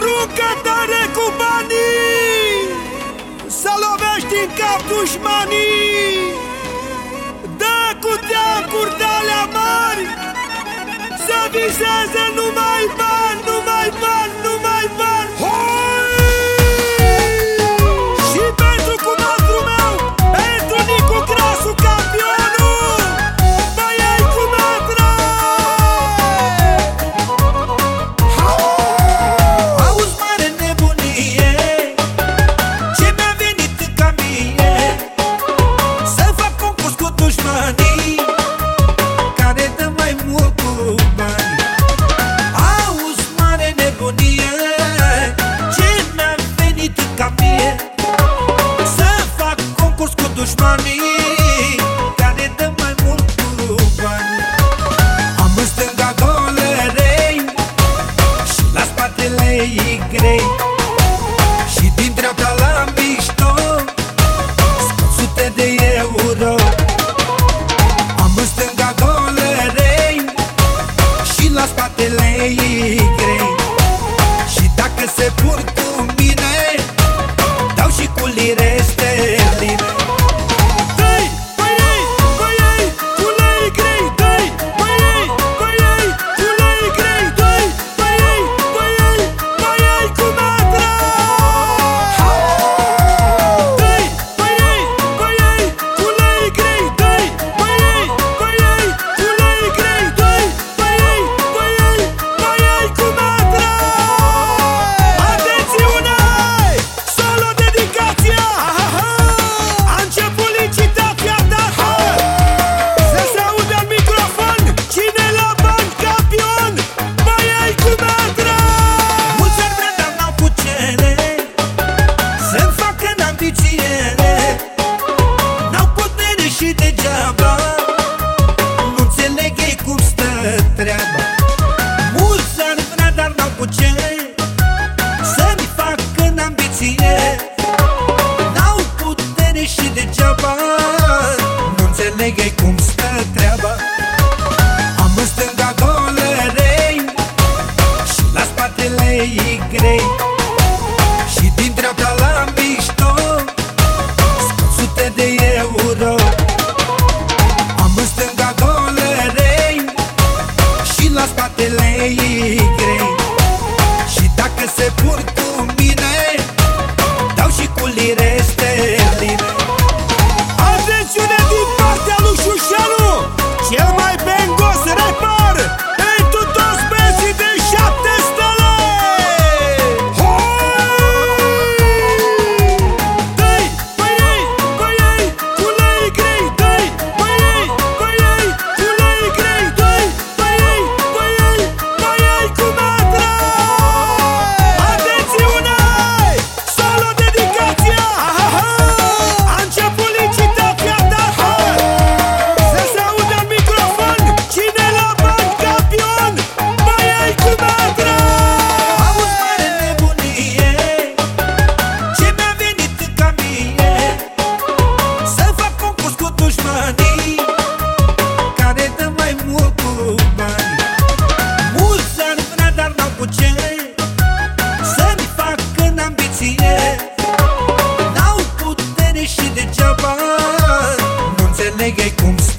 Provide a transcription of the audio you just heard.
Aruncă tare cu banii! Să lovești în cap dușmanii! Dă cu teancuri de alea mari! Să viseze numai bani, numai bani! money polițiere N-au putere și degeaba. Nu înțeleg ei cum stă treaba. Mulți ar vrea, dar n-au cu ce Să-mi facă în ambiție. N-au putere și degeaba. Nu înțeleg ei cum stă treaba. Am în stânga dolerei Și la spatele ei grei. que c'est pour Neguei como se